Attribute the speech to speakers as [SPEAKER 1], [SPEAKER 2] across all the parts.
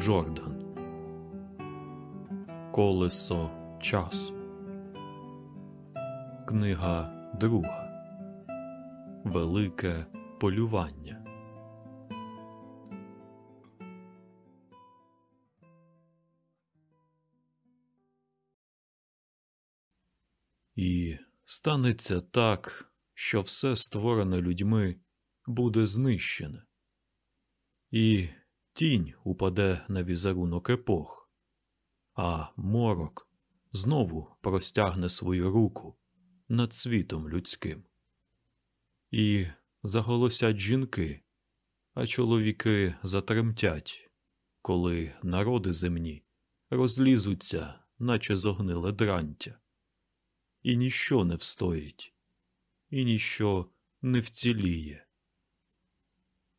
[SPEAKER 1] Джордан Колесо часу. Книга друга Велике полювання. І станеться так, що все створене людьми буде знищене, і тінь упаде на візерунок епох, а морок знову простягне свою руку над світом людським. І заголосять жінки, а чоловіки затремтять, коли народи земні розлізуться, наче зогниле дрантя і ніщо не встоїть, і ніщо не вціліє.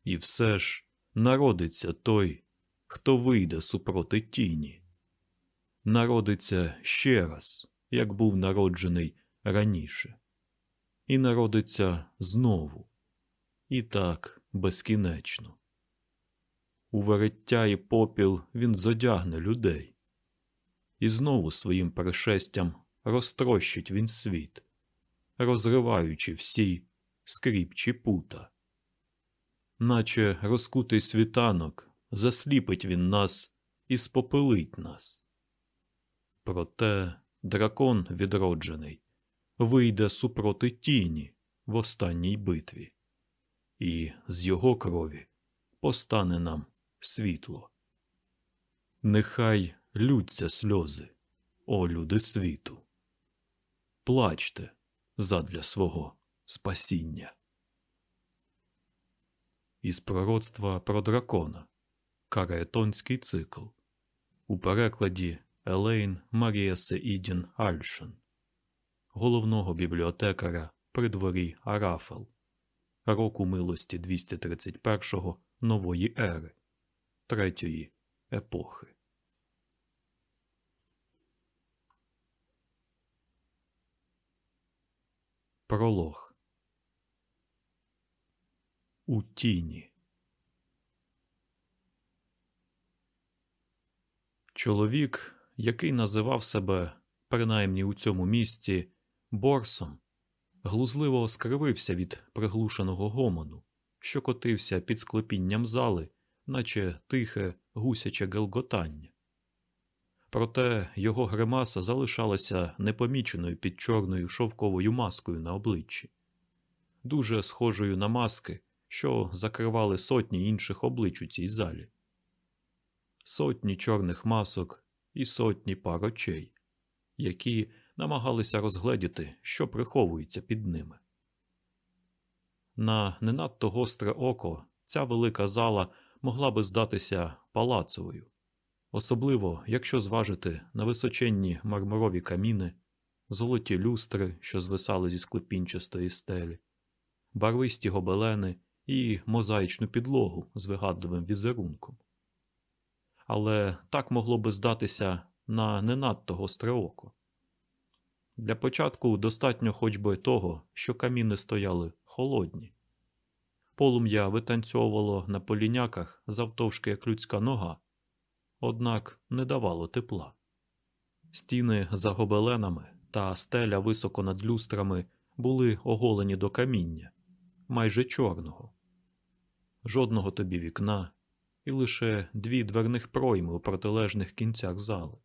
[SPEAKER 1] І все ж народиться той, хто вийде супроти тіні, народиться ще раз, як був народжений раніше, і народиться знову, і так безкінечно. У вереття і попіл він зодягне людей, і знову своїм пришестям розтрощить він світ, розриваючи всі скріпчі пута. Наче розкутий світанок, засліпить він нас і спопилить нас. Проте дракон відроджений вийде супроти тіні в останній битві, і з його крові постане нам світло. Нехай лються сльози, о люди світу плачте задля свого спасіння. Із пророцтва про дракона. Караетонський цикл. У перекладі Елейн Марія Сеїдін Альшен, головного бібліотекаря при дворі Арафел, року милості 231 нової ери, третьої епохи. Пролог У тіні. Чоловік, який називав себе, принаймні у цьому місці, борсом, глузливо скривився від приглушеного гомону, що котився під склепінням зали, наче тихе гусяче гелготання проте його гримаса залишалася непоміченою під чорною шовковою маскою на обличчі, дуже схожою на маски, що закривали сотні інших облич у цій залі, сотні чорних масок і сотні пар очей, які намагалися розгледіти, що приховується під ними. На не надто гостре око ця велика зала могла би здатися палацовою особливо якщо зважити на височенні мармурові каміни, золоті люстри, що звисали зі склепінчастої стелі, барвисті гобелени і мозаїчну підлогу з вигадливим візерунком. Але так могло би здатися на не надто гостре око. Для початку достатньо хоч би того, що каміни стояли холодні. Полум'я витанцьовувало на поліняках завтовшки як людська нога, однак не давало тепла. Стіни за гобеленами та стеля високо над люстрами були оголені до каміння, майже чорного, жодного тобі вікна і лише дві дверних пройми у протилежних кінцях зали.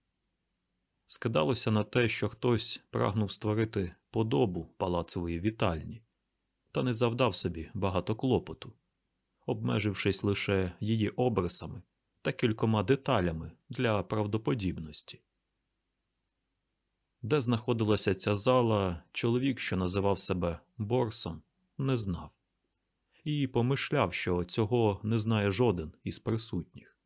[SPEAKER 1] Скидалося на те, що хтось прагнув створити подобу палацової вітальні, та не завдав собі багато клопоту, обмежившись лише її обрисами та кількома деталями для правдоподібності. Де знаходилася ця зала, чоловік, що називав себе борсом, не знав, і помишляв, що цього не знає жоден із присутніх.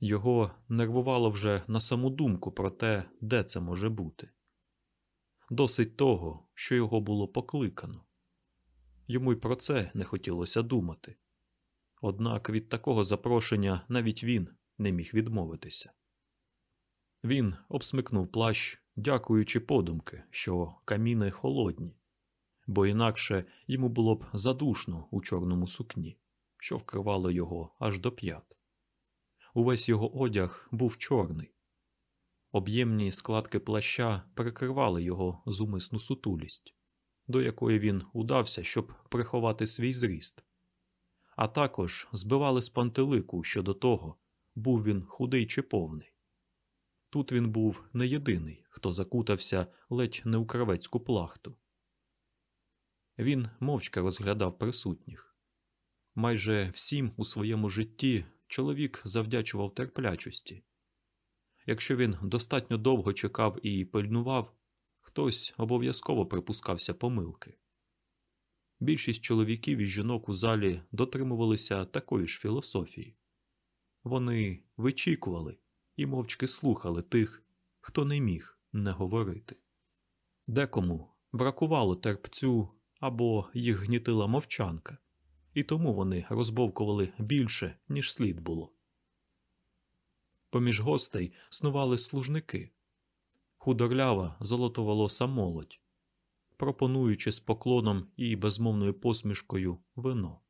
[SPEAKER 1] Його нервувало вже на саму думку про те, де це може бути. Досить того, що його було покликано. Йому й про це не хотілося думати. Однак від такого запрошення навіть він не міг відмовитися. Він обсмикнув плащ, дякуючи подумки, що каміни холодні, бо інакше йому було б задушно у чорному сукні, що вкривало його аж до п'ят. Увесь його одяг був чорний. Об'ємні складки плаща перекривали його зумисну сутулість, до якої він удався, щоб приховати свій зріст, а також збивали з пантелику щодо того, був він худий чи повний. Тут він був не єдиний, хто закутався ледь не у кравецьку плахту. Він мовчки розглядав присутніх. Майже всім у своєму житті чоловік завдячував терплячості. Якщо він достатньо довго чекав і пильнував, хтось обов'язково припускався помилки. Більшість чоловіків і жінок у залі дотримувалися такої ж філософії. Вони вичікували і мовчки слухали тих, хто не міг не говорити. Декому бракувало терпцю або їх гнітила мовчанка, і тому вони розбовкували більше, ніж слід було. Поміж гостей снували служники, худорлява золотоволоса молодь, пропонуючи з поклоном і безмовною посмішкою вино.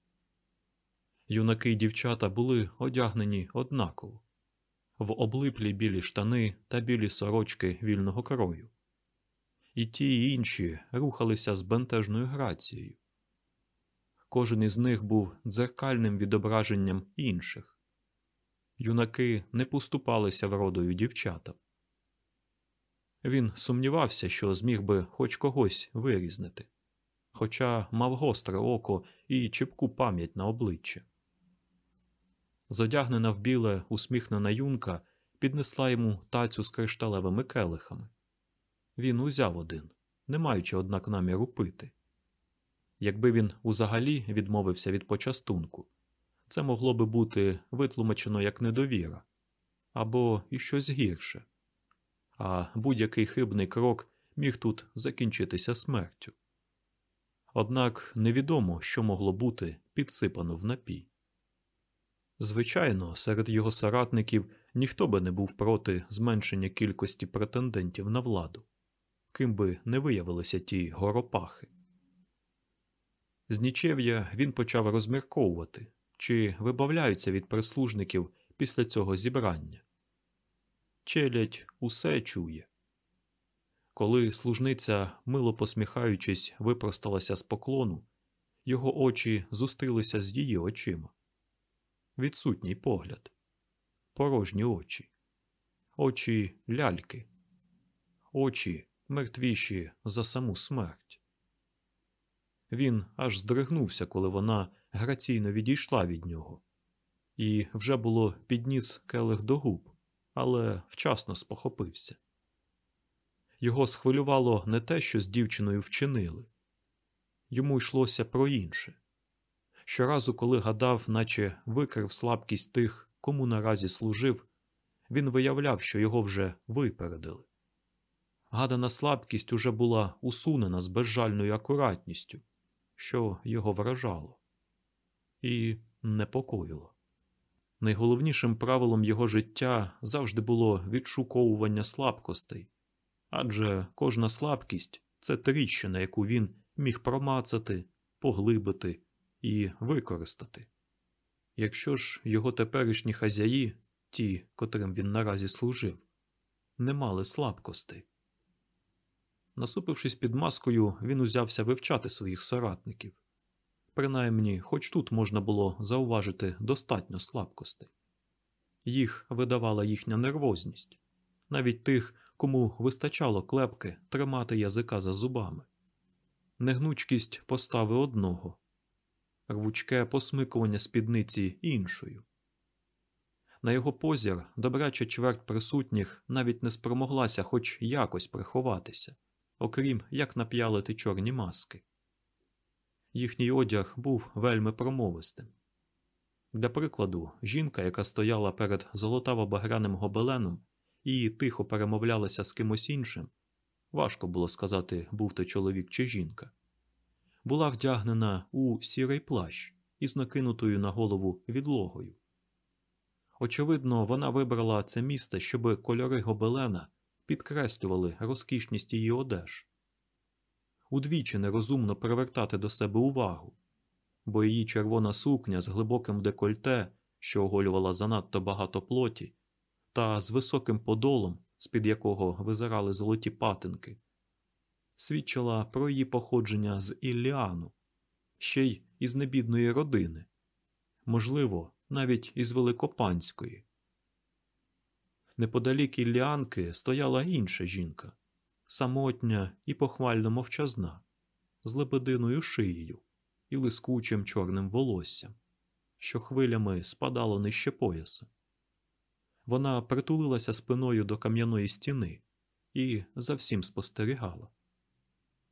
[SPEAKER 1] Юнаки й дівчата були одягнені однаково в облиплі білі штани та білі сорочки вільного крою. І ті і інші рухалися з бентежною грацією. Кожен із них був дзеркальним відображенням інших. Юнаки не поступалися вродою дівчатам. Він сумнівався, що зміг би хоч когось вирізнити, хоча мав гостре око і чіпку пам'ять на обличчя. Зодягнена в біле усміхнена юнка піднесла йому тацю з кришталевими келихами. Він узяв один, не маючи, однак, наміру пити. Якби він узагалі відмовився від почастунку, це могло би бути витлумачено як недовіра або і щось гірше, а будь-який хибний крок міг тут закінчитися смертю. Однак невідомо, що могло бути підсипано в напій. Звичайно, серед його соратників ніхто би не був проти зменшення кількості претендентів на владу, ким би не виявилися ті горопахи. З нічев'я він почав розмірковувати, чи вибавляються від прислужників після цього зібрання. Челядь усе чує. Коли служниця, мило посміхаючись, випросталася з поклону, його очі зустрілися з її очима відсутній погляд, порожні очі, очі ляльки, очі мертвіші за саму смерть. Він аж здригнувся, коли вона граційно відійшла від нього, і вже було підніс келих до губ, але вчасно спохопився. Його схвилювало не те, що з дівчиною вчинили, йому йшлося про інше. Щоразу, коли гадав, наче викрив слабкість тих, кому наразі служив, він виявляв, що його вже випередили. Гадана слабкість уже була усунена з безжальною акуратністю, що його вражало і непокоїло. Найголовнішим правилом його життя завжди було відшуковування слабкостей, адже кожна слабкість це тріщина, яку він міг промацати, поглибити і використати. Якщо ж його теперішні хазяї, ті, котрим він наразі служив, не мали слабкостей. Насупившись під маскою, він узявся вивчати своїх соратників. Принаймні, хоч тут можна було зауважити достатньо слабкостей. Їх видавала їхня нервозність, навіть тих, кому вистачало клепки тримати язика за зубами, негнучкість постави одного, рвучке посмикування спідниці іншою. На його позір добрача чверть присутніх навіть не спромоглася хоч якось приховатися, окрім як нап'ялити чорні маски. Їхній одяг був вельми промовистим. Для прикладу, жінка, яка стояла перед золотаво-багряним гобеленом і тихо перемовлялася з кимось іншим, важко було сказати, був то чоловік чи жінка була вдягнена у сірий плащ із накинутою на голову відлогою. Очевидно, вона вибрала це місце, щоб кольори гобелена підкреслювали розкішність її одеж. Удвічі нерозумно привертати до себе увагу, бо її червона сукня з глибоким декольте, що оголювала занадто багато плоті, та з високим подолом, з-під якого визирали золоті патинки, свідчила про її походження з Ілліану, ще й із небідної родини, можливо, навіть із Великопанської. Неподалік Ілліанки стояла інша жінка, самотня і похвально мовчазна, з лебединою шиєю і лискучим чорним волоссям, що хвилями спадало нижче пояса. Вона притулилася спиною до кам'яної стіни і за всім спостерігала.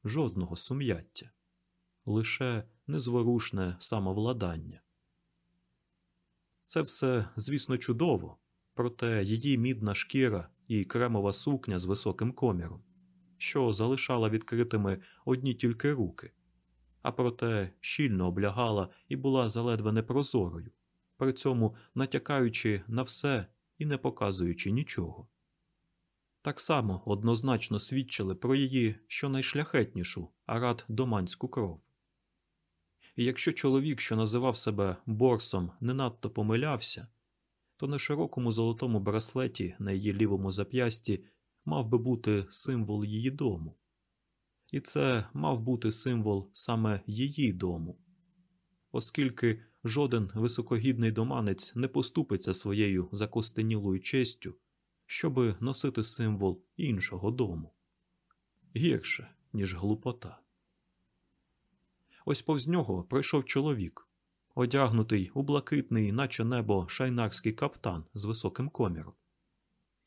[SPEAKER 1] Жодного сум'яття, лише незворушне самовладання. Це все, звісно, чудово, проте її мідна шкіра і кремова сукня з високим коміром, що залишала відкритими одні тільки руки, а проте щільно облягала і була заледве непрозорою, при цьому натякаючи на все і не показуючи нічого. Так само однозначно свідчили про її щонайшляхетнішу арат доманську кров. І якщо чоловік, що називав себе борсом, не надто помилявся, то на широкому золотому браслеті на її лівому зап'ясті мав би бути символ її дому. І це мав бути символ саме її дому, оскільки жоден високогідний доманець не поступиться своєю закостенілою честю, щоби носити символ іншого дому гірше, ніж глупота. Ось повз нього пройшов чоловік, одягнутий у блакитний, наче небо шайнарський каптан з високим коміром,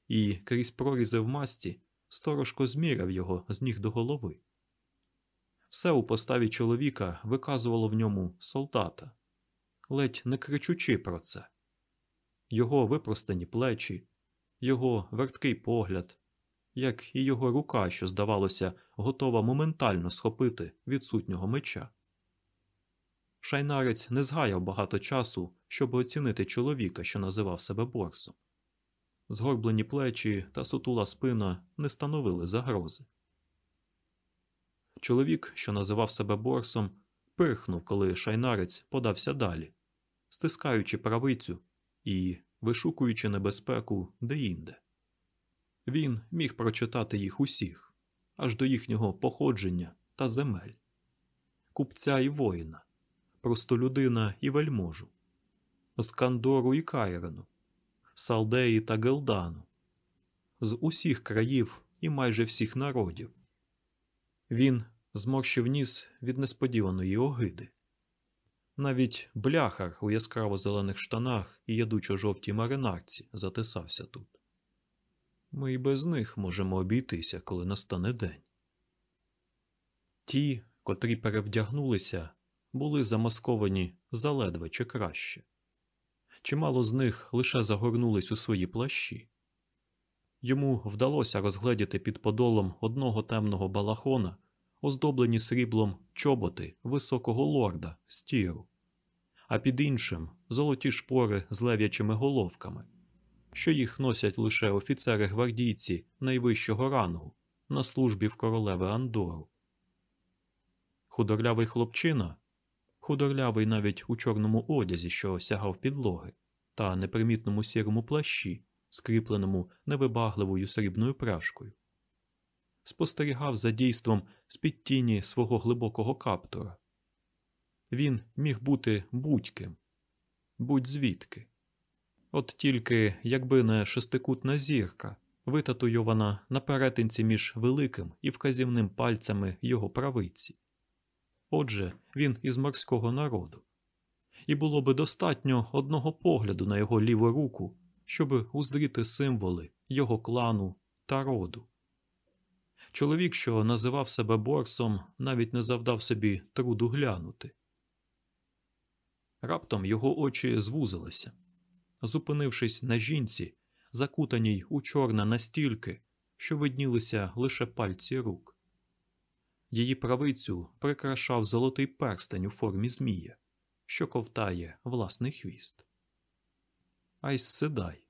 [SPEAKER 1] і крізь прорізи в масті сторожко зміряв його з ніг до голови. Все у поставі чоловіка виказувало в ньому солдата, ледь не кричучи про це. Його випростані плечі, його верткий погляд, як і його рука, що, здавалося, готова моментально схопити відсутнього меча. Шайнарець не згаяв багато часу, щоб оцінити чоловіка, що називав себе борсом. Згорблені плечі та сутула спина не становили загрози. Чоловік, що називав себе борсом, пирхнув, коли шайнарець подався далі, стискаючи правицю і вишукуючи небезпеку деінде. Він міг прочитати їх усіх, аж до їхнього походження та земель, купця і воїна, простолюдина і вельможу, з Кандору і Кайрену, Салдеї та Гелдану, з усіх країв і майже всіх народів. Він зморщив ніс від несподіваної огиди. Навіть бляхар у яскраво зелених штанах і ядучо жовтій маринарці затисався тут. Ми й без них можемо обійтися, коли настане день. Ті, котрі перевдягнулися, були замасковані заледве чи краще. Чимало з них лише загорнулись у свої плащі. Йому вдалося розгледіти під подолом одного темного балахона оздоблені сріблом чоботи високого лорда з тіру, а під іншим золоті шпори з лев'ячими головками, що їх носять лише офіцери гвардійці найвищого рангу на службі в королеви Андору. Худорлявий хлопчина, худорлявий навіть у чорному одязі, що сягав підлоги, та непримітному сірому плащі, скріпленому невибагливою срібною пряжкою спостерігав за дійством з-під тіні свого глибокого каптура. Він міг бути будь-ким, будь-звідки. От тільки якби не шестикутна зірка, витатуйована на перетинці між великим і вказівним пальцями його правиці. Отже, він із морського народу, і було би достатньо одного погляду на його ліву руку, щоб уздріти символи його клану та роду. Чоловік, що називав себе борсом, навіть не завдав собі труду глянути. Раптом його очі звузилися, зупинившись на жінці, закутаній у чорне настільки, що виднілися лише пальці рук. Її правицю прикрашав золотий перстень у формі змія, що ковтає власний хвіст. Айс Седай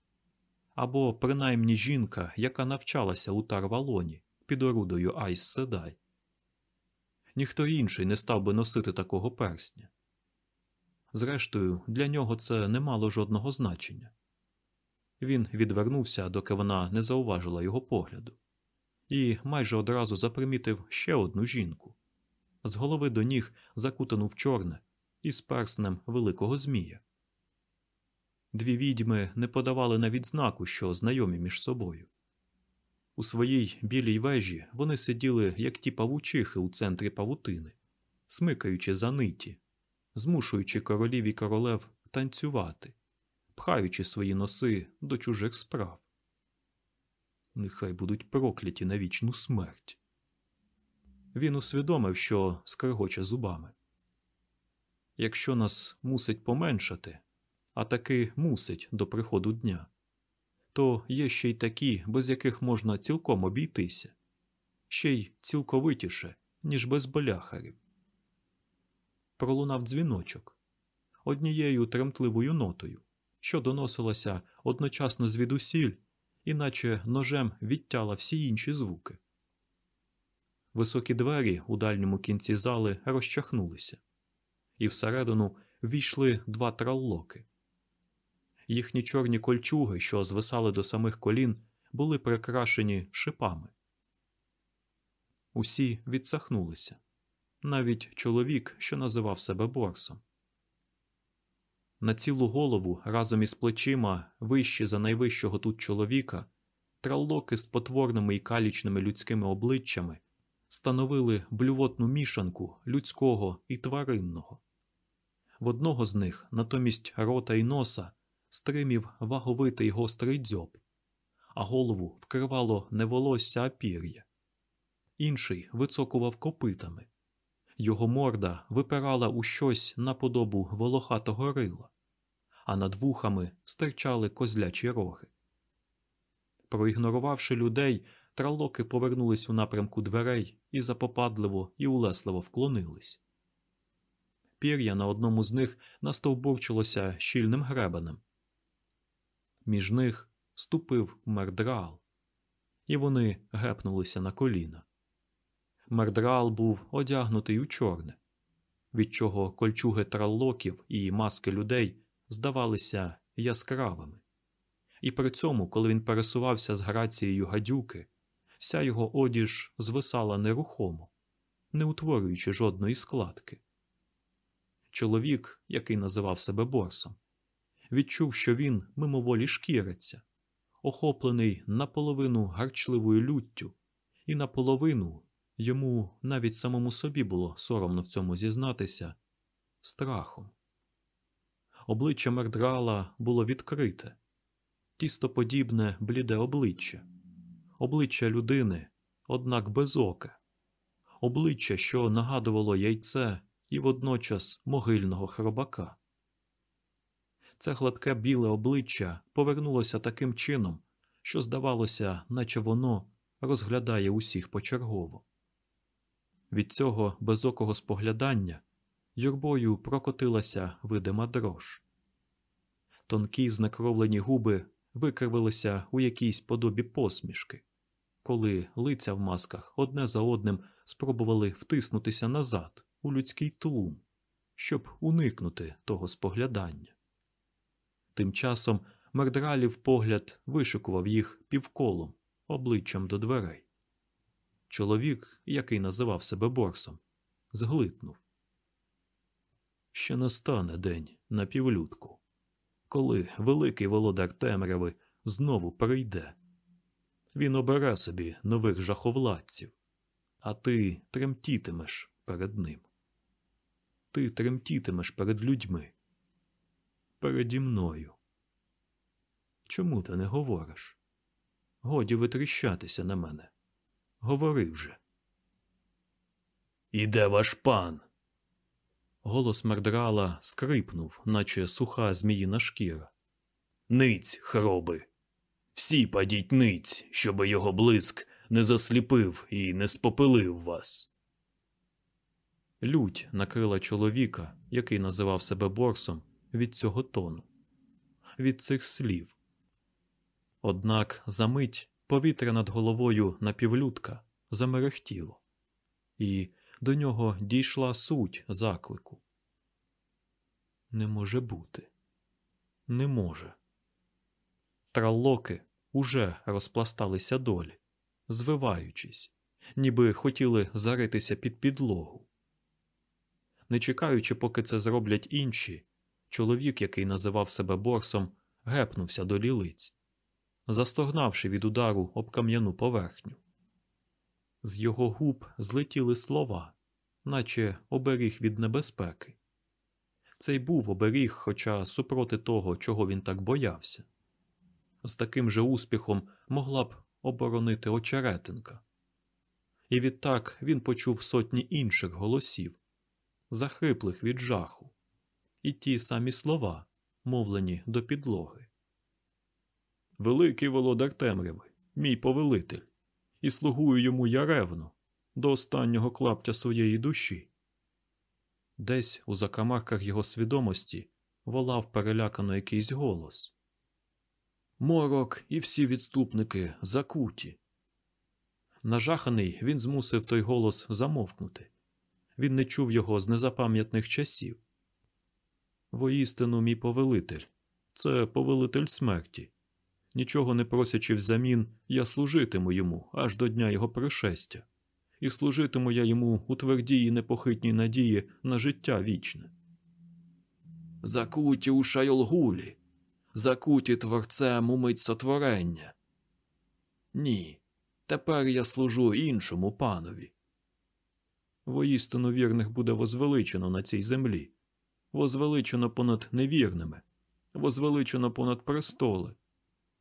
[SPEAKER 1] або принаймні жінка, яка навчалася у Тарвалоні під орудою Айс Седай. Ніхто інший не став би носити такого персня. зрештою, для нього це не мало жодного значення. Він відвернувся, доки вона не зауважила його погляду, і майже одразу запримітив ще одну жінку з голови до ніг закутану в чорне із перснем великого змія. Дві відьми не подавали навіть знаку, що знайомі між собою. У своїй білій вежі вони сиділи, як ті павучихи у центрі павутини, смикаючи за ниті, змушуючи королів і королев танцювати, пхаючи свої носи до чужих справ. Нехай будуть прокляті на вічну смерть. Він усвідомив, що скригоче зубами. Якщо нас мусить поменшати, а таки мусить до приходу дня, то є ще й такі, без яких можна цілком обійтися, ще й цілковитіше, ніж без боляхарів. Пролунав дзвіночок однією тремтливою нотою, що доносилася одночасно звідусіль, іначе ножем відтяла всі інші звуки. Високі двері у дальньому кінці зали розчахнулися, і всередину ввійшли два траллоки. Їхні чорні кольчуги, що звисали до самих колін, були прикрашені шипами. Усі відсахнулися, навіть чоловік, що називав себе борсом. На цілу голову разом із плечима, вищі за найвищого тут чоловіка, траллоки з потворними і калічними людськими обличчями становили блювотну мішанку людського і тваринного. В одного з них, натомість рота й носа, стримів ваговитий гострий дзьоб, а голову вкривало не волосся, а пір'я. Інший вицокував копитами. Його морда випирала у щось наподобу волохатого рила, а над вухами стирчали козлячі роги. Проігнорувавши людей, тралоки повернулись у напрямку дверей і запопадливо і улесливо вклонились. Пір'я на одному з них настовбурчилося щільним гребенем. Між них ступив мердрал, і вони гепнулися на коліна. Мердрал був одягнутий у чорне, від чого кольчуги траллоків і маски людей здавалися яскравими. І при цьому, коли він пересувався з грацією гадюки, вся його одіж звисала нерухомо, не утворюючи жодної складки. Чоловік, який називав себе борсом, відчув, що він мимоволі шкіриться, охоплений наполовину гарчливою люттю, і наполовину йому навіть самому собі було соромно в цьому зізнатися страхом. Обличчя Мердрала було відкрите, тістоподібне бліде обличчя, обличчя людини, однак без ока, обличчя, що нагадувало яйце і водночас могильного хробака. Це гладке біле обличчя повернулося таким чином, що здавалося, наче воно розглядає усіх почергово. Від цього безокого споглядання юрбою прокотилася видима дрож. Тонкі знекровлені губи викривилися у якійсь подобі посмішки, коли лиця в масках одне за одним спробували втиснутися назад у людський тлум, щоб уникнути того споглядання. Тим часом Мердралів погляд вишикував їх півколом, обличчям до дверей. Чоловік, який називав себе борсом, зглитнув. Ще настане день на півлюдку, коли великий володар темряви знову прийде. Він обере собі нових жаховладців, а ти тремтітимеш перед ним. Ти тремтітимеш перед людьми переді мною. Чому ти не говориш? Годі витріщатися на мене. Говори вже. Іде ваш пан. Голос мердрала скрипнув, наче суха зміїна шкіра. Ниць, хроби. Всі падіть ниць, щоби його блиск не засліпив і не спопилив вас. Лють накрила чоловіка, який називав себе борсом, від цього тону, від цих слів. Однак за мить повітря над головою напівлюдка замерехтіло, і до нього дійшла суть заклику. не може бути. Не може. Траллоки уже розпласталися долі, звиваючись, ніби хотіли заритися під підлогу. Не чекаючи, поки це зроблять інші, чоловік, який називав себе борсом, гепнувся до лілиць, застогнавши від удару об кам'яну поверхню. З його губ злетіли слова, наче оберіг від небезпеки. Цей був оберіг, хоча супроти того, чого він так боявся. З таким же успіхом могла б оборонити очеретинка. І відтак він почув сотні інших голосів, захриплих від жаху, і ті самі слова, мовлені до підлоги. Великий володар темряви, мій повелитель, і слугую йому я ревно, до останнього клаптя своєї душі. Десь у закамарках його свідомості волав перелякано якийсь голос. Морок і всі відступники закуті. Нажаханий він змусив той голос замовкнути. Він не чув його з незапам'ятних часів. Воістину, мій повелитель, це повелитель смерті. Нічого не просячи взамін, я служитиму йому аж до дня його пришестя, і служитиму я йому у твердій і непохитній надії на життя вічне. Закуті у шайолгулі, закуті творцем у мить сотворення. Ні, тепер я служу іншому панові. Воістину вірних буде возвеличено на цій землі, возвеличено понад невірними, возвеличено понад престоли.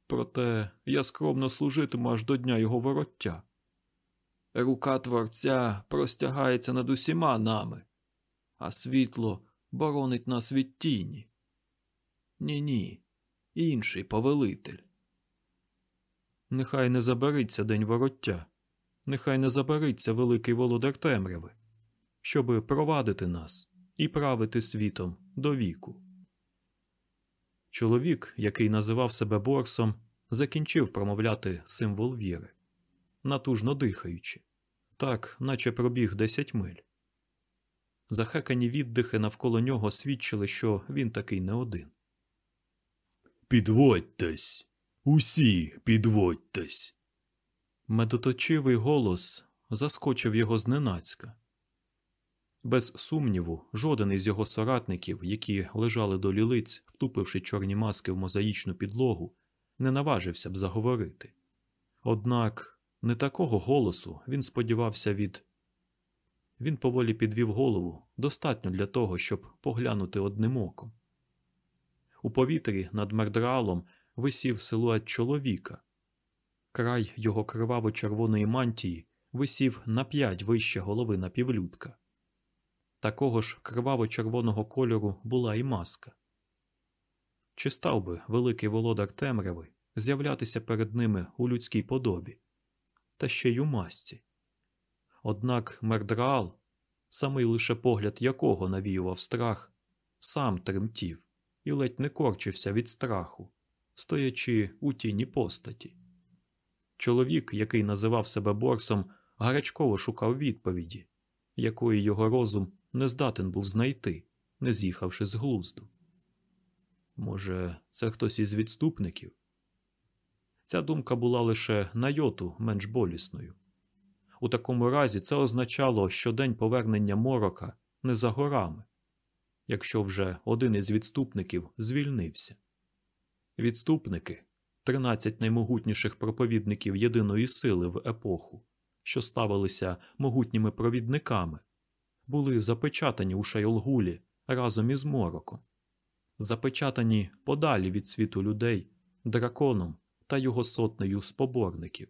[SPEAKER 1] Проте я скромно служитиму аж до дня його вороття. Рука Творця простягається над усіма нами, а світло боронить нас від тіні. Ні, ні, інший повелитель. Нехай не забериться день вороття, нехай не забериться великий володар темряви, щоби провадити нас і правити світом до віку. Чоловік, який називав себе борсом, закінчив промовляти символ віри, натужно дихаючи, так, наче пробіг десять миль. Захекані віддихи навколо нього свідчили, що він такий не один. Підводьтесь, усі підводьтесь. Медоточивий голос заскочив його зненацька. Без сумніву, жоден із його соратників, які лежали до лілиць, втупивши чорні маски в мозаїчну підлогу, не наважився б заговорити. Однак не такого голосу він сподівався від. Він поволі підвів голову достатньо для того, щоб поглянути одним оком. У повітрі над мердралом висів силует чоловіка. Край його криваво-червоної мантії висів на п'ять вище голови напівлюдка. Такого ж криваво-червоного кольору була і маска. Чи став би великий володар темряви з'являтися перед ними у людській подобі, та ще й у масці? Однак мердраал, самий лише погляд якого навіював страх, сам тремтів і ледь не корчився від страху, стоячи у тіні постаті. Чоловік, який називав себе борсом, гарячково шукав відповіді, якої його розум не здатен був знайти, не з'їхавши з глузду. Може, це хтось із відступників? Ця думка була лише на йоту менш болісною. У такому разі це означало, що день повернення морока не за горами, якщо вже один із відступників звільнився. Відступники 13 наймогутніших проповідників єдиної сили в епоху, що ставилися могутніми провідниками, були запечатані у Шайолгулі разом із мороком, запечатані подалі від світу людей, драконом та його сотнею споборників.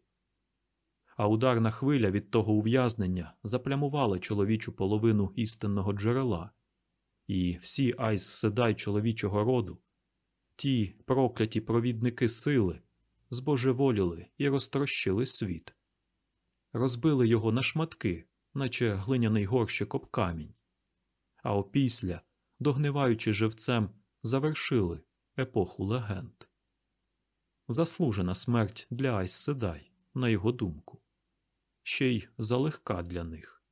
[SPEAKER 1] А ударна хвиля від того ув'язнення заплямувала чоловічу половину істинного джерела, і всі Айс Седай чоловічого роду, ті прокляті провідники сили, збожеволіли і розтрощили світ, розбили його на шматки, наче глиняний горщик об камінь, а опісля, догниваючи живцем, завершили епоху легенд. Заслужена смерть для Айс Седай, на його думку, ще й залегка для них.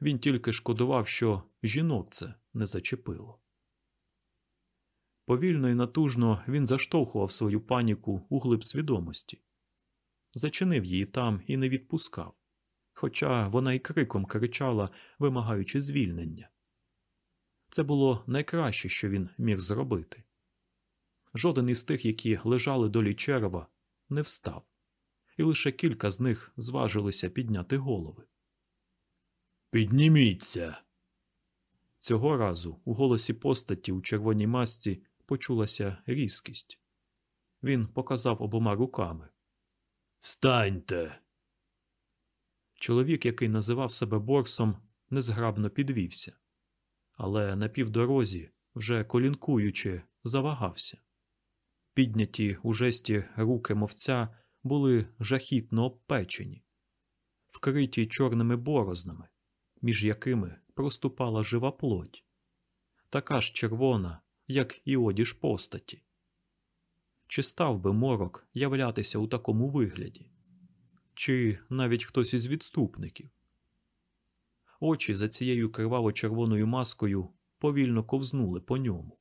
[SPEAKER 1] Він тільки шкодував, що жінок це не зачепило. Повільно і натужно він заштовхував свою паніку у глиб свідомості, зачинив її там і не відпускав, хоча вона й криком кричала, вимагаючи звільнення. Це було найкраще, що він міг зробити. Жоден із тих, які лежали долі черева, не встав, і лише кілька з них зважилися підняти голови. Підніміться. Цього разу у голосі постаті у червоній масці почулася різкість. Він показав обома руками. Встаньте. Чоловік, який називав себе борсом, незграбно підвівся, але на півдорозі, вже колінкуючи, завагався. Підняті у жесті руки мовця були жахітно обпечені, вкриті чорними борознами, між якими проступала жива плоть, така ж червона, як і одіж постаті. Чи став би морок являтися у такому вигляді, чи навіть хтось із відступників? Очі за цією криваво-червоною маскою повільно ковзнули по ньому,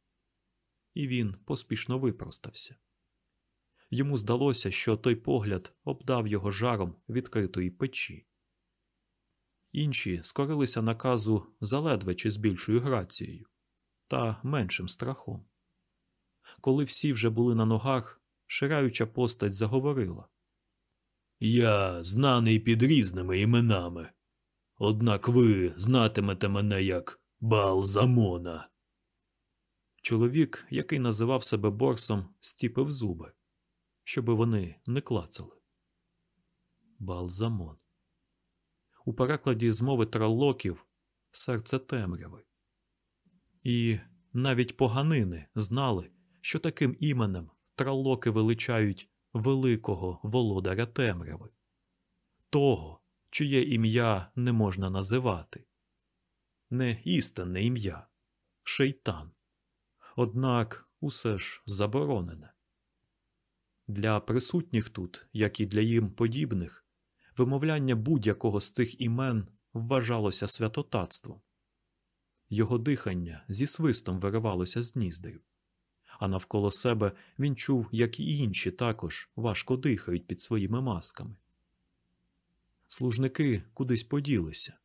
[SPEAKER 1] і він поспішно випростався. Йому здалося, що той погляд обдав його жаром відкритої печі. Інші скорилися наказу заледве чи з більшою грацією та меншим страхом. Коли всі вже були на ногах, шираюча постать заговорила Я знаний під різними іменами, однак ви знатимете мене як Балзамона. Чоловік, який називав себе борсом, стіпив зуби, щоби вони не клацали. Балзамон. У перекладі з мови траллоків серце темряви. І навіть поганини знали, що таким іменем траллоки величають великого володаря темряви, того, чиє ім'я не можна називати, не істинне ім'я, шейтан, однак усе ж заборонене. Для присутніх тут, як і для їм подібних, вимовляння будь-якого з цих імен вважалося святотатством. Його дихання зі свистом виривалося з ніздрів, а навколо себе він чув, як і інші також важко дихають під своїми масками. Служники кудись поділися,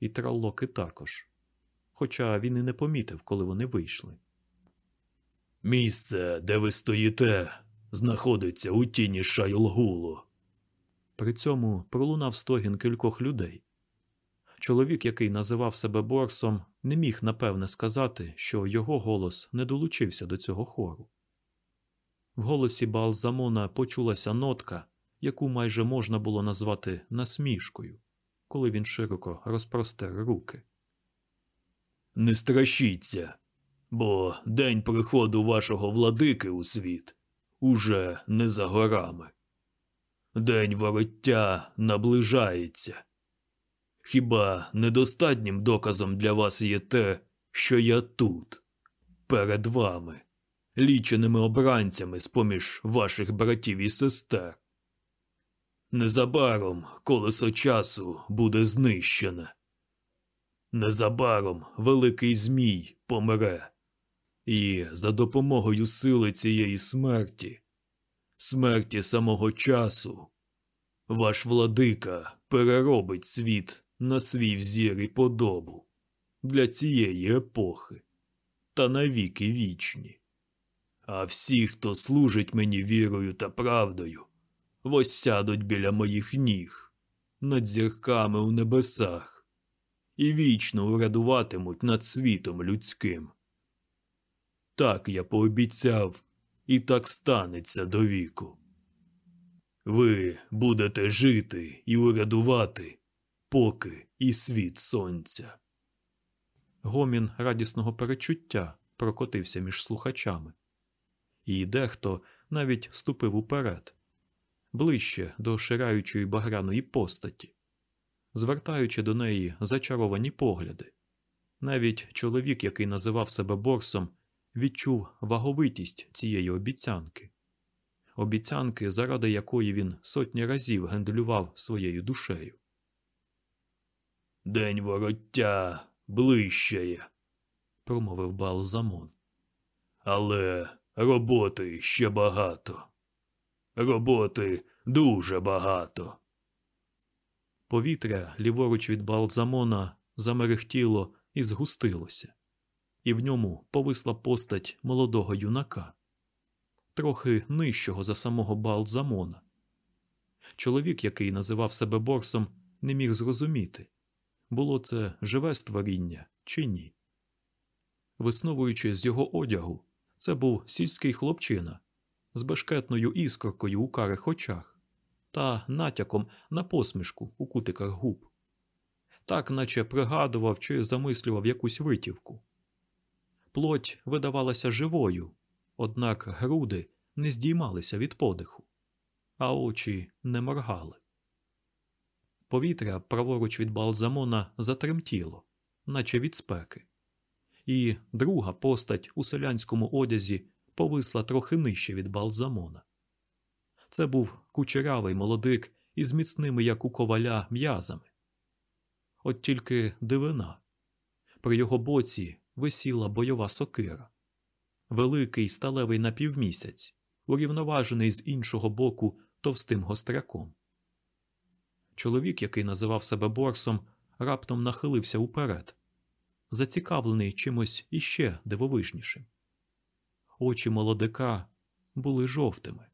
[SPEAKER 1] і траллоки також, хоча він і не помітив, коли вони вийшли. Місце, де ви стоїте, знаходиться у тіні Шайлгулу. При цьому пролунав стогін кількох людей. Чоловік, який називав себе борсом, не міг напевне сказати, що його голос не долучився до цього хору. В голосі Балзамона почулася нотка, яку майже можна було назвати насмішкою, коли він широко розпростер руки. Не страшіться, бо день приходу вашого владики у світ уже не за горами. День вороття наближається. Хіба недостатнім доказом для вас є те, що я тут, перед вами, ліченими обранцями з поміж ваших братів і сестер? Незабаром колесо часу буде знищене. Незабаром великий Змій помре, і за допомогою сили цієї смерті, смерті самого часу, ваш владика переробить світ на свій взір і подобу для цієї епохи та навіки вічні. А всі, хто служить мені вірою та правдою, восядуть біля моїх ніг, над зірками у небесах, і вічно урадуватимуть над світом людським. Так я пообіцяв, і так станеться до віку. Ви будете жити і урядувати, поки і світ сонця. Гомін радісного перечуття прокотився між слухачами, і дехто навіть ступив уперед, ближче до шираючої багряної постаті, звертаючи до неї зачаровані погляди. Навіть чоловік, який називав себе борсом, відчув ваговитість цієї обіцянки, обіцянки, заради якої він сотні разів гендлював своєю душею. День вороття ближчає, промовив Балзамон.
[SPEAKER 2] Але роботи ще багато. Роботи дуже багато.
[SPEAKER 1] Повітря ліворуч від Балзамона замерехтіло і згустилося, і в ньому повисла постать молодого юнака, трохи нижчого за самого Балзамона. Чоловік, який називав себе борсом, не міг зрозуміти, було це живе створіння чи ні. Висновуючи з його одягу, це був сільський хлопчина з бешкетною іскоркою у карих очах та натяком на посмішку у кутиках губ, так наче пригадував чи замислював якусь витівку. Плоть видавалася живою, однак груди не здіймалися від подиху, а очі не моргали. Повітря праворуч від Балзамона затремтіло, наче від спеки, і друга постать у селянському одязі повисла трохи нижче від Балзамона. Це був кучерявий молодик із міцними, як у коваля, м'язами. От тільки дивина. При його боці висіла бойова сокира, великий сталевий напівмісяць, урівноважений з іншого боку товстим гостряком. Чоловік, який називав себе борсом, раптом нахилився уперед, зацікавлений чимось іще дивовижнішим. Очі молодика були жовтими.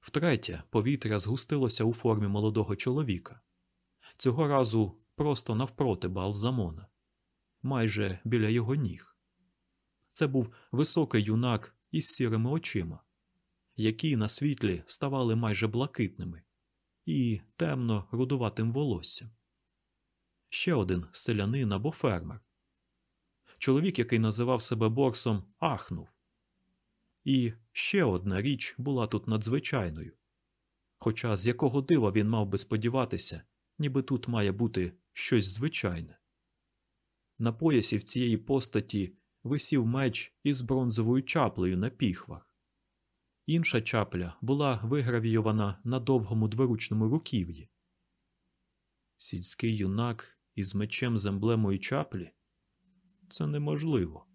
[SPEAKER 1] Втретє, повітря згустилося у формі молодого чоловіка, цього разу просто навпроти Балзамона, майже біля його ніг. Це був високий юнак із сірими очима, які на світлі ставали майже блакитними і темно рудуватим волоссям. Ще один селянин або фермер. Чоловік, який називав себе борсом, ахнув. І ще одна річ була тут надзвичайною. Хоча з якого дива він мав би сподіватися, ніби тут має бути щось звичайне. На поясі в цієї постаті висів меч із бронзовою чаплею на піхвах. Інша чапля була вигравійована на довгому дворучному руків'ї. Сільський юнак із мечем з емблемою чаплі це неможливо.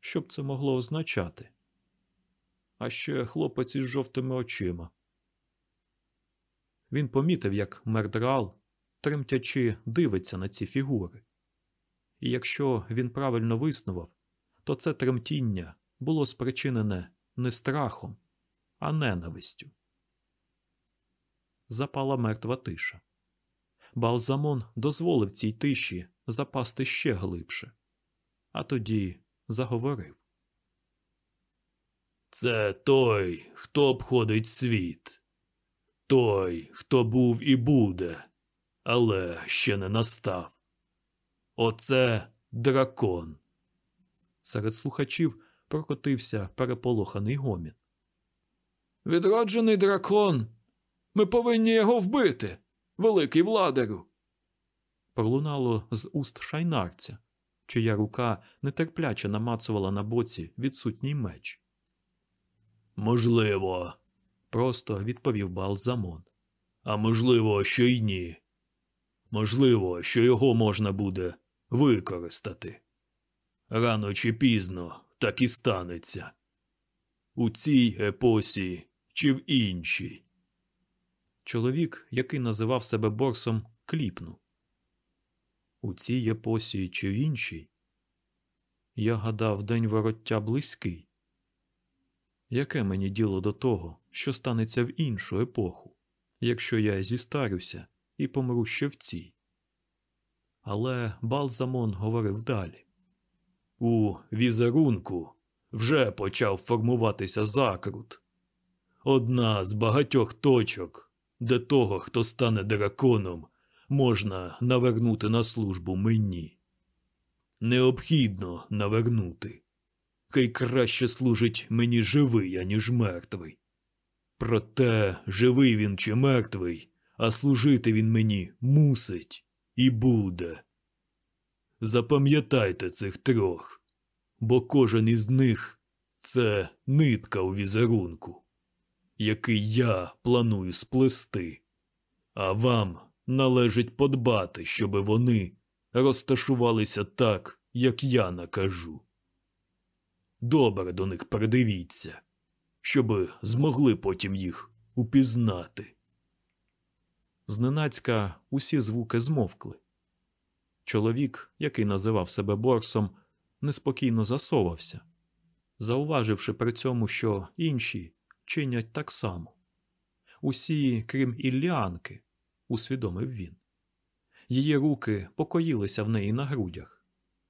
[SPEAKER 1] Що б це могло означати? А ще хлопець із жовтими очима. Він помітив, як мердрал, тремтячи, дивиться на ці фігури. І якщо він правильно виснував, то це тремтіння було спричинене не страхом, а ненавистю. Запала мертва тиша. Балзамон дозволив цій тиші запасти ще глибше, а тоді заговорив.
[SPEAKER 2] Це той, хто обходить світ, той, хто був і буде, але ще не настав. Оце дракон.
[SPEAKER 1] Серед слухачів прокотився переполоханий гомін.
[SPEAKER 3] Відроджений дракон. Ми повинні його вбити, великий владарю.
[SPEAKER 1] Пролунало з уст шайнарця, чия рука нетерпляче намацувала на боці відсутній меч.
[SPEAKER 2] Можливо,
[SPEAKER 1] Просто відповів Балзамон.
[SPEAKER 2] а можливо, що й ні. Можливо, що його можна буде використати. Рано чи пізно так і станеться. У цій епосі чи в іншій.
[SPEAKER 1] Чоловік, який називав себе борсом, кліпнув. У цій епосі чи в іншій. Я гадав, день вороття близький. Яке мені діло до того, що станеться в іншу епоху, якщо я зістарюся і помру ще в цій? Але Балзамон говорив далі.
[SPEAKER 2] У візерунку вже почав формуватися закрут. Одна з багатьох точок, де того, хто стане драконом, можна навернути на службу мені. Необхідно навернути. Хай краще служить мені живий, аніж мертвий. Проте, живий він чи мертвий, а служити він мені мусить і буде. Запам'ятайте цих трьох, бо кожен із них це нитка у візерунку, який я планую сплести, а вам належить подбати, щоби вони розташувалися так, як я накажу. добре до них придивіться, щоби змогли потім їх упізнати.
[SPEAKER 1] Зненацька усі звуки змовкли. Чоловік, який називав себе борсом, неспокійно засовався, зауваживши при цьому, що інші чинять так само. Усі, крім Ілліанки, усвідомив він. Її руки покоїлися в неї на грудях,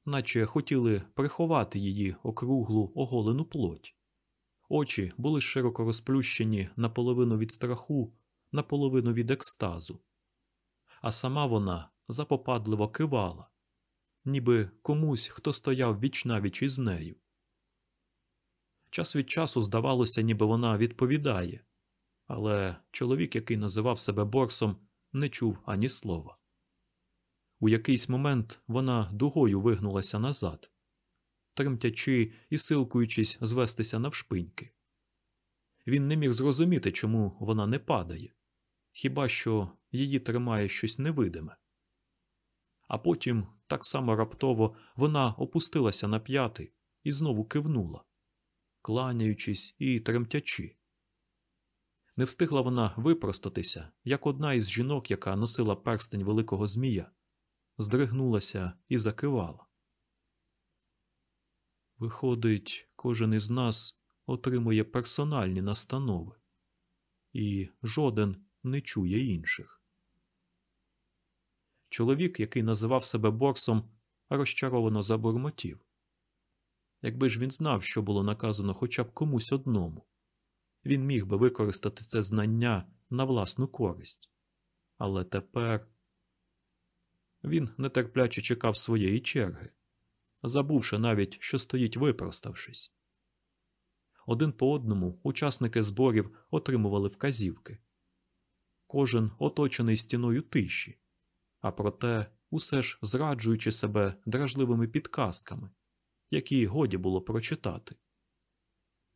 [SPEAKER 1] наче хотіли приховати її округлу оголену плоть. Очі були широко розплющені наполовину від страху, наполовину від екстазу. А сама вона запопадливо кивала, ніби комусь, хто стояв вічнавіч із нею. Час від часу здавалося, ніби вона відповідає, але чоловік, який називав себе борсом, не чув ані слова. У якийсь момент вона дугою вигнулася назад, тремтячи і силкуючись звестися навшпиньки. Він не міг зрозуміти, чому вона не падає, хіба що її тримає щось невидиме. А потім, так само раптово, вона опустилася на п'яти і знову кивнула, кланяючись і тремтячи. Не встигла вона випростатися, як одна із жінок, яка носила перстень великого змія, здригнулася і закивала. Виходить, кожен із нас отримує персональні настанови, і жоден не чує інших. Чоловік, який називав себе борсом, розчаровано забурмотів. Якби ж він знав, що було наказано хоча б комусь одному, він міг би використати це знання на власну користь. Але тепер він нетерпляче чекав своєї черги, забувши навіть, що стоїть випроставшись. Один по одному учасники зборів отримували вказівки. Кожен оточений стіною тиші, а проте усе ж зраджуючи себе дражливими підказками, які годі було прочитати.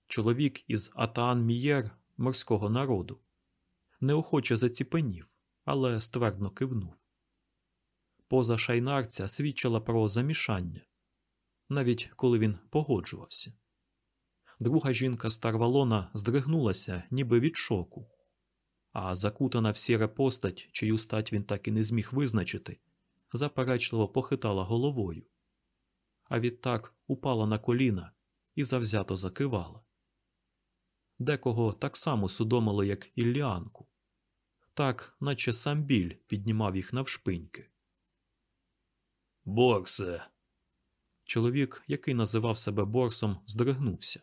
[SPEAKER 1] Чоловік із Атаан Мієр морського народу неохоче заціпенів, але ствердно кивнув. Поза шайнарця свідчила про замішання, навіть коли він погоджувався. Друга жінка Старвалона здригнулася, ніби від шоку, а закутана в сіре постать, чию стать він так і не зміг визначити, заперечливо похитала головою, а відтак упала на коліна і завзято закивала. Декого так само судомило, як Ілліанку, так, наче сам біль піднімав їх навшпиньки.
[SPEAKER 2] Борсе.
[SPEAKER 1] Чоловік, який називав себе борсом, здригнувся,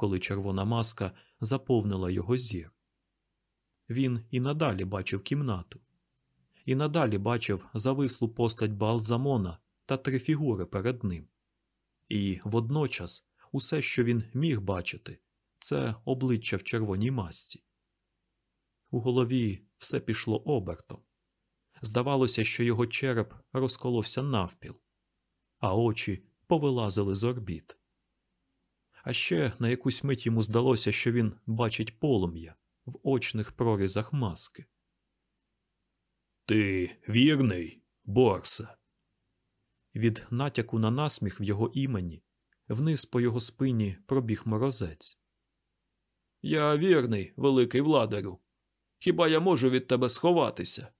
[SPEAKER 1] коли червона маска заповнила його зір. Він і надалі бачив кімнату, і надалі бачив завислу постать Балзамона та три фігури перед ним. І водночас усе, що він міг бачити, це обличчя в червоній масці. У голові все пішло обертом. Здавалося, що його череп розколовся навпіл, а очі повилазили з орбіт. А ще на якусь мить йому здалося, що він бачить полум'я в очних прорізах маски.
[SPEAKER 2] Ти вірний, Борса?
[SPEAKER 1] Від натяку на насміх в його імені вниз по його спині пробіг морозець.
[SPEAKER 3] Я вірний, великий владарю. Хіба я можу від тебе сховатися?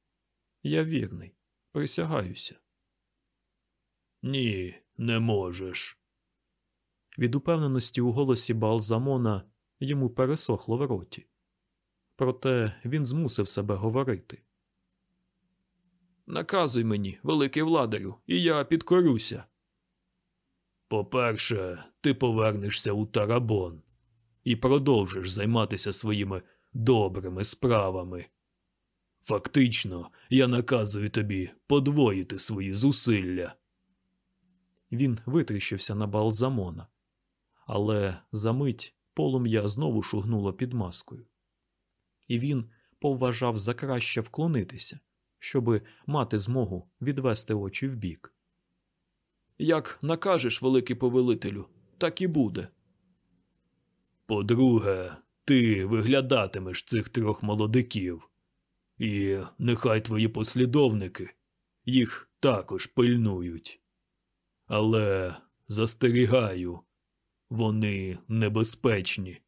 [SPEAKER 1] Я вірний, присягаюся.
[SPEAKER 2] Ні, не можеш.
[SPEAKER 1] Від упевненості у голосі Балзамона йому пересохло в роті. Проте він змусив себе говорити.
[SPEAKER 3] Наказуй мені, великий владарю, і я підкорюся.
[SPEAKER 2] По-перше, ти повернешся у Тарабон і продовжиш займатися своїми добрими справами. Фактично, я наказую тобі подвоїти свої зусилля.
[SPEAKER 1] Він витріщився на Балзамона, але за мить полум'я знову шугнуло під маскою. І він повважав за краще вклонитися, щоби мати змогу відвести очі вбік.
[SPEAKER 3] Як накажеш, великий повелителю, так і буде.
[SPEAKER 2] По-друге, ти виглядатимеш цих трьох молодиків, і нехай твої послідовники їх також пильнують. Але застерігаю, Вони небезпечні.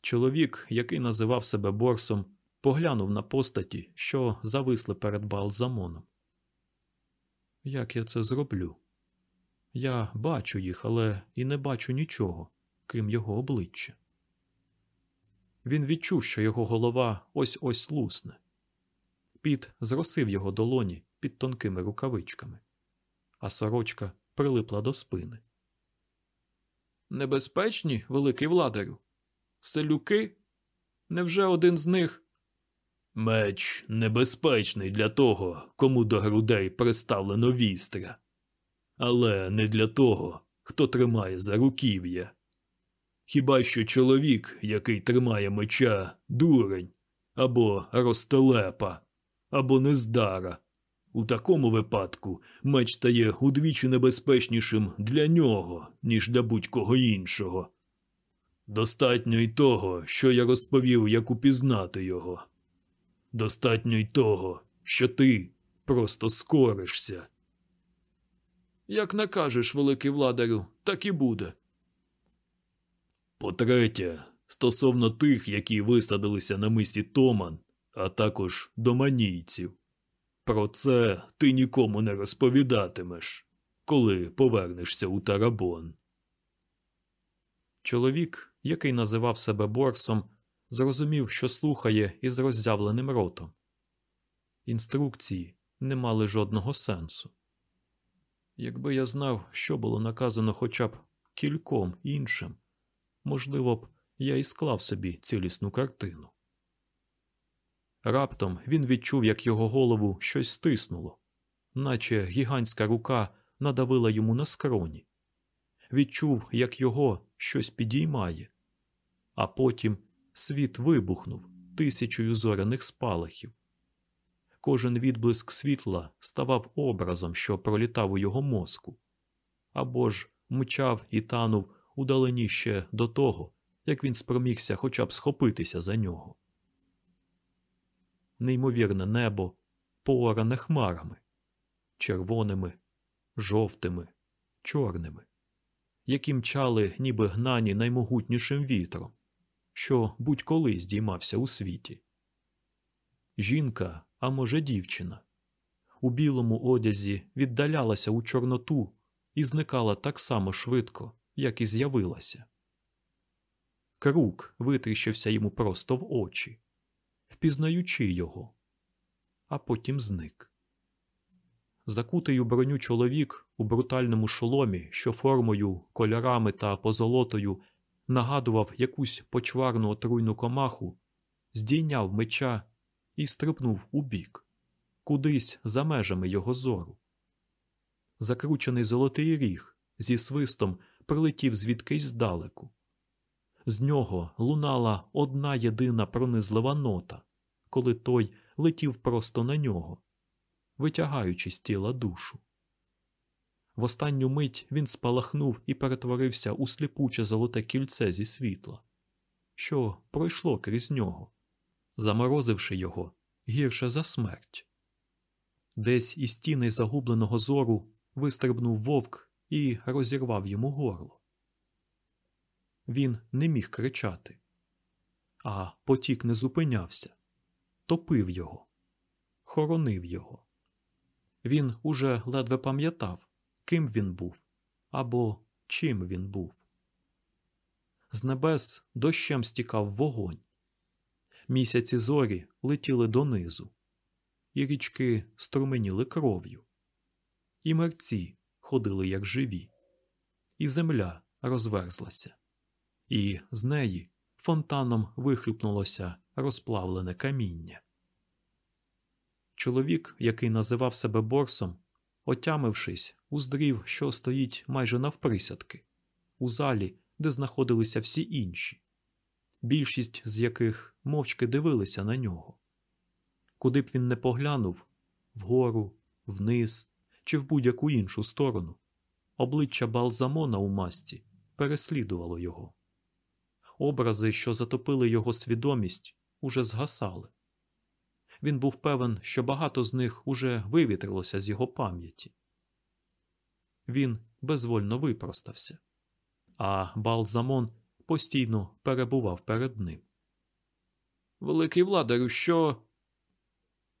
[SPEAKER 1] Чоловік, який називав себе борсом, поглянув на постаті, що зависли перед Балзамоном. Як я це зроблю? Я бачу їх, але і не бачу нічого, крім його обличчя. Він відчув, що його голова ось ось лусне. Піт зросив його долоні під тонкими рукавичками, а сорочка прилипла до спини.
[SPEAKER 3] Небезпечні, великий владарю? Селюки? Невже один з них?
[SPEAKER 2] Меч небезпечний для того, кому до грудей приставлено вістря, але не для того, хто тримає за руків'я. Хіба що чоловік, який тримає меча, дурень, або ростелепа, або нездара. У такому випадку меч стає удвічі небезпечнішим для нього, ніж для будь-кого іншого. Достатньо й того, що я розповів, як упізнати його. Достатньо й того, що ти просто скоришся.
[SPEAKER 3] Як накажеш, великий владарю, так і буде.
[SPEAKER 2] По-третє, стосовно тих, які висадилися на мисі Томан, а також доманійців. Про це ти нікому не розповідатимеш, коли повернешся у Тарабон.
[SPEAKER 1] Чоловік, який називав себе борсом, зрозумів, що слухає із роззявленим ротом. Інструкції не мали жодного сенсу. Якби я знав, що було наказано хоча б кільком іншим, можливо б, я і склав собі цілісну картину. Раптом він відчув, як його голову щось стиснуло, наче гігантська рука надавила йому на скроні. Відчув, як його щось підіймає, а потім світ вибухнув тисячою зоряних спалахів. Кожен відблиск світла ставав образом, що пролітав у його мозку, або ж мчав і танув удалені ще до того, як він спромігся хоча б схопитися за нього. Неймовірне небо пооране хмарами, червоними, жовтими, чорними, які мчали, ніби гнані наймогутнішим вітром, що будь-коли здіймався у світі. Жінка, а може, дівчина, у білому одязі віддалялася у Чорноту і зникала так само швидко, як і з'явилася. Крук витріщився йому просто в очі, впізнаючи його, а потім зник. Закутий у броню чоловік у брутальному шоломі, що формою, кольорами та позолотою нагадував якусь почварну отруйну комаху, здійняв меча і стрибнув у бік, кудись за межами його зору. Закручений золотий ріг зі свистом прилетів звідкись здалеку. З нього лунала одна єдина пронизлива нота, коли той летів просто на нього, витягаючи з тіла душу. В останню мить він спалахнув і перетворився у сліпуче золоте кільце зі світла, що пройшло крізь нього, заморозивши його гірше за смерть. Десь із стіни загубленого зору вистрибнув вовк і розірвав йому горло. Він не міг кричати, а потік не зупинявся, топив його, хоронив його. Він уже ледве пам'ятав, ким він був або чим він був. З небес дощем стікав вогонь. Місяці зорі летіли донизу, і річки струменіли кров'ю, і мерці ходили як живі, і земля розверзлася, і з неї фонтаном вихлюпнулося розплавлене каміння. Чоловік, який називав себе борсом, отямившись, уздрів, що стоїть майже навприсядки, у залі, де знаходилися всі інші, більшість з яких мовчки дивилися на нього. Куди б він не поглянув вгору, вниз чи в будь-яку іншу сторону, обличчя Балзамона у масці переслідувало його. Образи, що затопили його свідомість, уже згасали. Він був певен, що багато з них уже вивітрилося з його пам'яті. Він безвольно випростався. а Балзамон постійно перебував перед ним.
[SPEAKER 3] Великий владарю, що.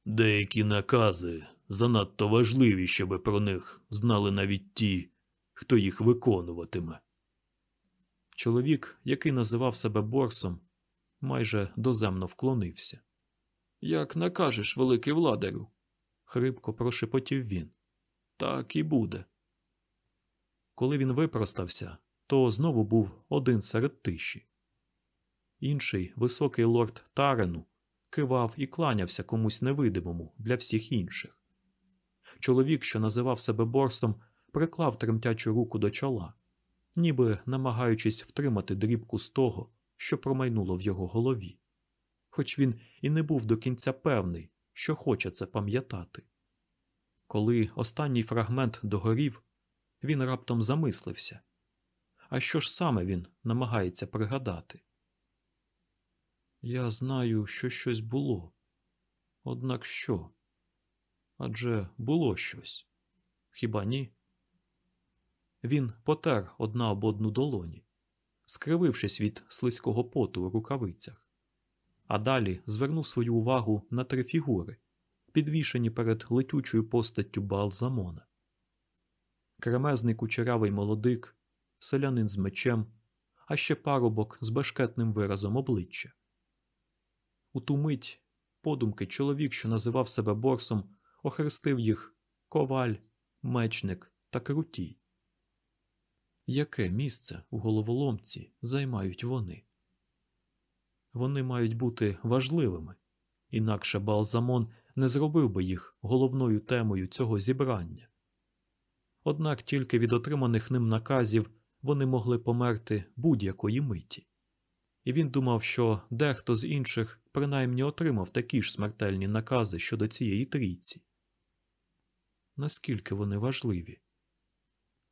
[SPEAKER 2] Деякі накази занадто важливі, щоби про них знали навіть ті, хто їх виконуватиме.
[SPEAKER 1] Чоловік, який називав себе борсом, майже доземно вклонився.
[SPEAKER 3] Як накажеш, великий владарю,
[SPEAKER 1] Хрипко прошепотів він.
[SPEAKER 3] так і буде.
[SPEAKER 1] Коли він випростався, то знову був один серед тиші. Інший високий лорд Тарену кивав і кланявся комусь невидимому для всіх інших. Чоловік, що називав себе борсом, приклав тремтячу руку до чола, ніби намагаючись втримати дрібку з того, що промайнуло в його голові, хоч він і не був до кінця певний, що хоче це пам'ятати. Коли останній фрагмент догорів, він раптом замислився. А що ж саме він намагається пригадати? Я знаю, що щось було. Однак що? Адже було щось. Хіба ні? Він потер одна об одну долоні, скривившись від слизького поту у рукавицях, а далі звернув свою увагу на три фігури, підвішені перед летючою постаттю Балзамона. Кремезний кучерявий молодик, селянин з мечем, а ще парубок з бешкетним виразом обличчя. У ту мить подумки чоловік, що називав себе борсом, охрестив їх коваль, мечник та крутій. Яке місце у головоломці займають вони? Вони мають бути важливими, інакше Балзамон не зробив би їх головною темою цього зібрання. Однак тільки від отриманих ним наказів вони могли померти будь-якої миті. І він думав, що дехто з інших принаймні отримав такі ж смертельні накази щодо цієї трійці. Наскільки вони важливі?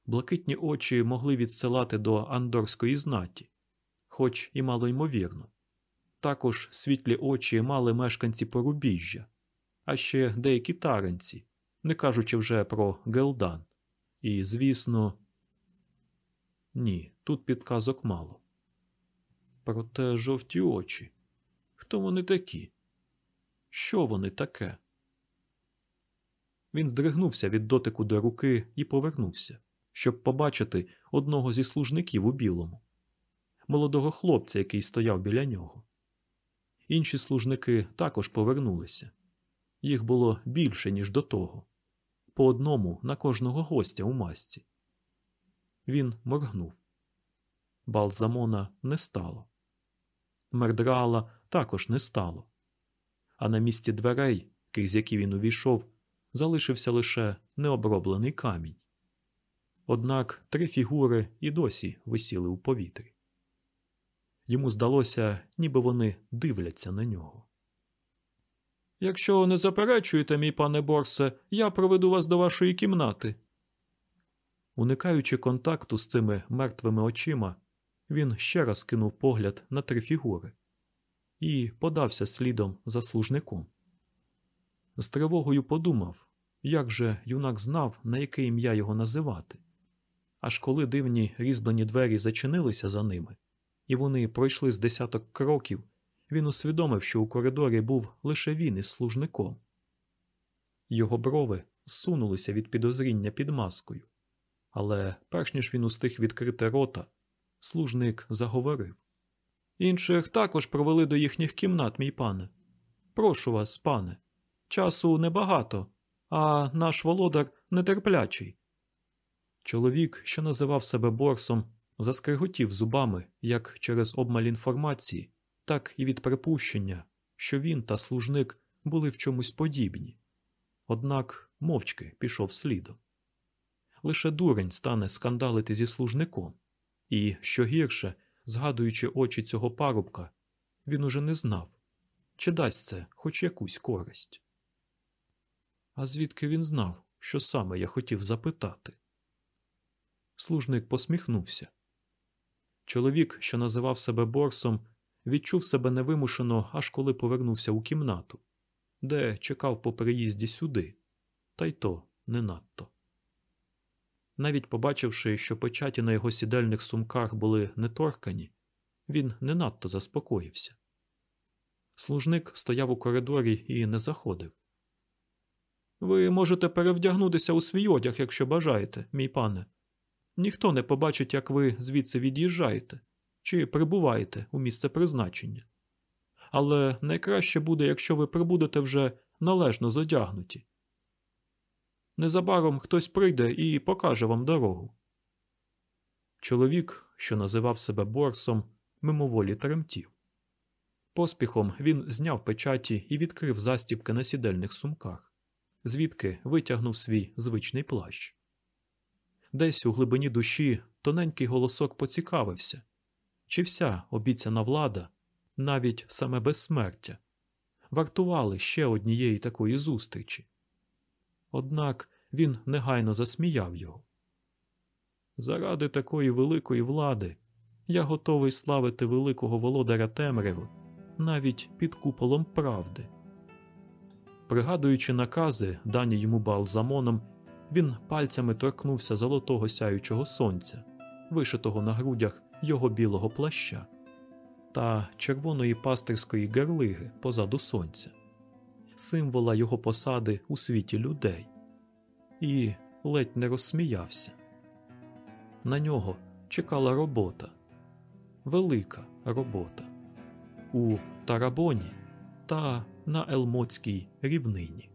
[SPEAKER 1] Блакитні очі могли відсилати до андорської знаті, хоч і мало ймовірно. Також світлі очі мали мешканці порубіжжя, а ще деякі таранці, не кажучи вже про Гелдан. І, звісно, ні, тут підказок мало. Проте жовті очі. Хто вони такі? Що вони таке? Він здригнувся від дотику до руки і повернувся, щоб побачити одного зі служників у білому, молодого хлопця, який стояв біля нього. Інші служники також повернулися. Їх було більше, ніж до того, по одному на кожного гостя у масці. Він моргнув. Балзамона не стало. Мердрала також не стало. А на місці дверей, крізь які він увійшов, залишився лише необроблений камінь. Однак три фігури і досі висіли у повітрі. Йому здалося, ніби вони дивляться на нього.
[SPEAKER 3] Якщо не заперечуєте, мій пане Борсе, я проведу вас до вашої кімнати.
[SPEAKER 1] Уникаючи контакту з цими мертвими очима, він ще раз кинув погляд на три фігури і подався слідом за служником. З тривогою подумав, як же юнак знав, на яке ім'я його називати. Аж коли дивні різьблені двері зачинилися за ними, і вони пройшли з десяток кроків, він усвідомив, що у коридорі був лише він із служником. Його брови зсунулися від підозріння під маскою, але перш ніж він устиг відкрити рота, служник заговорив.
[SPEAKER 3] Інших також провели до їхніх кімнат, мій пане. Прошу вас, пане. Часу небагато, а наш володар нетерплячий.
[SPEAKER 1] Чоловік, що називав себе борсом, заскриготів зубами як через обмаль інформації, так і від припущення, що він та служник були в чомусь подібні. Однак мовчки пішов слідом. Лише дурень стане скандалити зі служником, і, що гірше, згадуючи очі цього парубка, він уже не знав, чи дасть це хоч якусь користь. А звідки він знав, що саме я хотів запитати? Служник посміхнувся. Чоловік, що називав себе борсом, відчув себе невимушено, аж коли повернувся у кімнату, де чекав по приїзді сюди, та й то не надто. Навіть побачивши, що печаті на його сідельних сумках були неторкані, він не надто заспокоївся. Служник стояв у коридорі і не заходив. Ви можете перевдягнутися у свій одяг, якщо бажаєте, мій пане. Ніхто не побачить, як ви звідси від'їжджаєте чи прибуваєте у місце призначення. Але найкраще буде, якщо ви прибудете вже належно зодягнуті. Незабаром хтось прийде і покаже вам дорогу. Чоловік, що називав себе борсом, мимоволі тремтів. Поспіхом він зняв печаті і відкрив застібки на сідельних сумках, звідки витягнув свій звичний плащ. Десь у глибині душі тоненький голосок поцікавився, чи вся обіцяна влада, навіть саме безсмертя, вартували ще однієї такої зустрічі. Однак він негайно засміяв його. Заради такої великої влади я готовий славити великого володаря Темряву навіть під куполом правди. Пригадуючи накази, дані йому Балзамоном, він пальцями торкнувся золотого сяючого сонця, вишитого на грудях його білого плаща, та червоної пастирської герлиги позаду сонця, символа його посади у світі людей, і ледь не розсміявся. На нього чекала робота, велика робота у Тарабоні та на Елмотській рівнині.